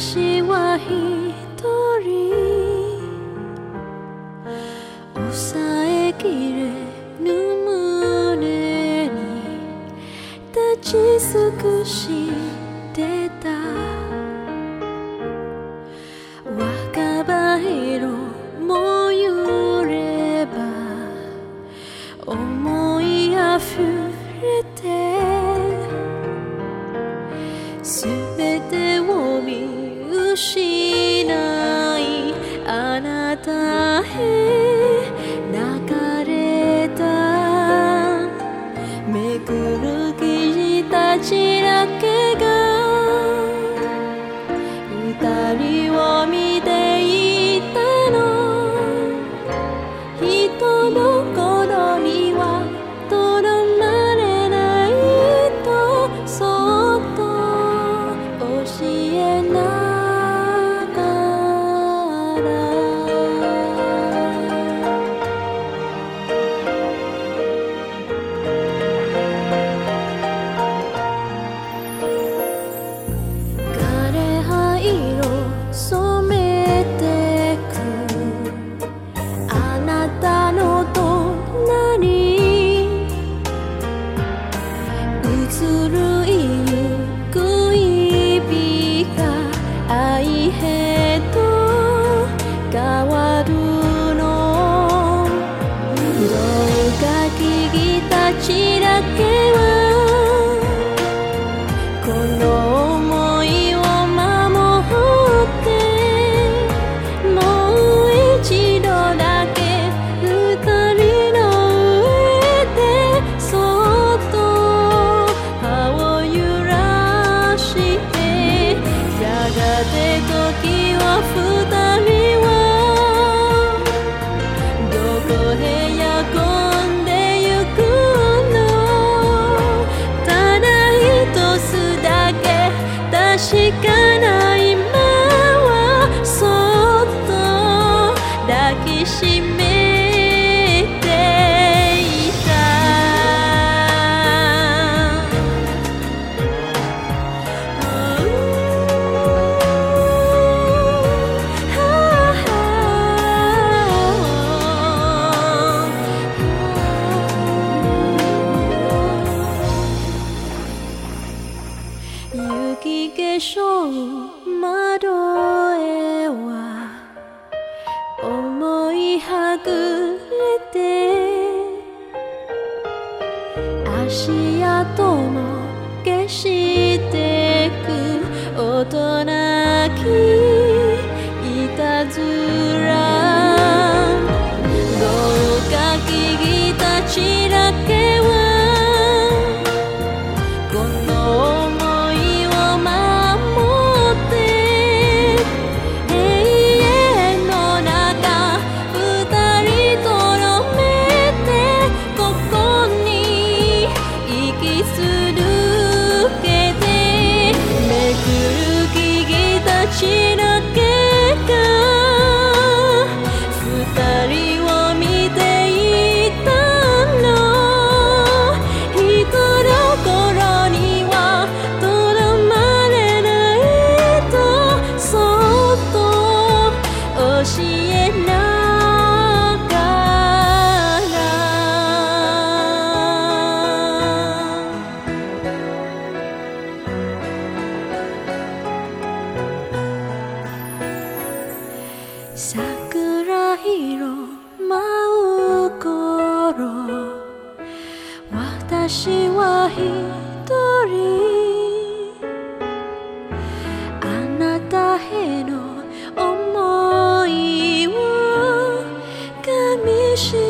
私は一人。抑えきれぬ胸に立ち尽くしてた。若葉色も揺れば思いあふれて。すべてを見しない。あなたへ。con 心。足跡も消してく。大人き桜色舞う頃私は一人。あなたへの思いをかみしめ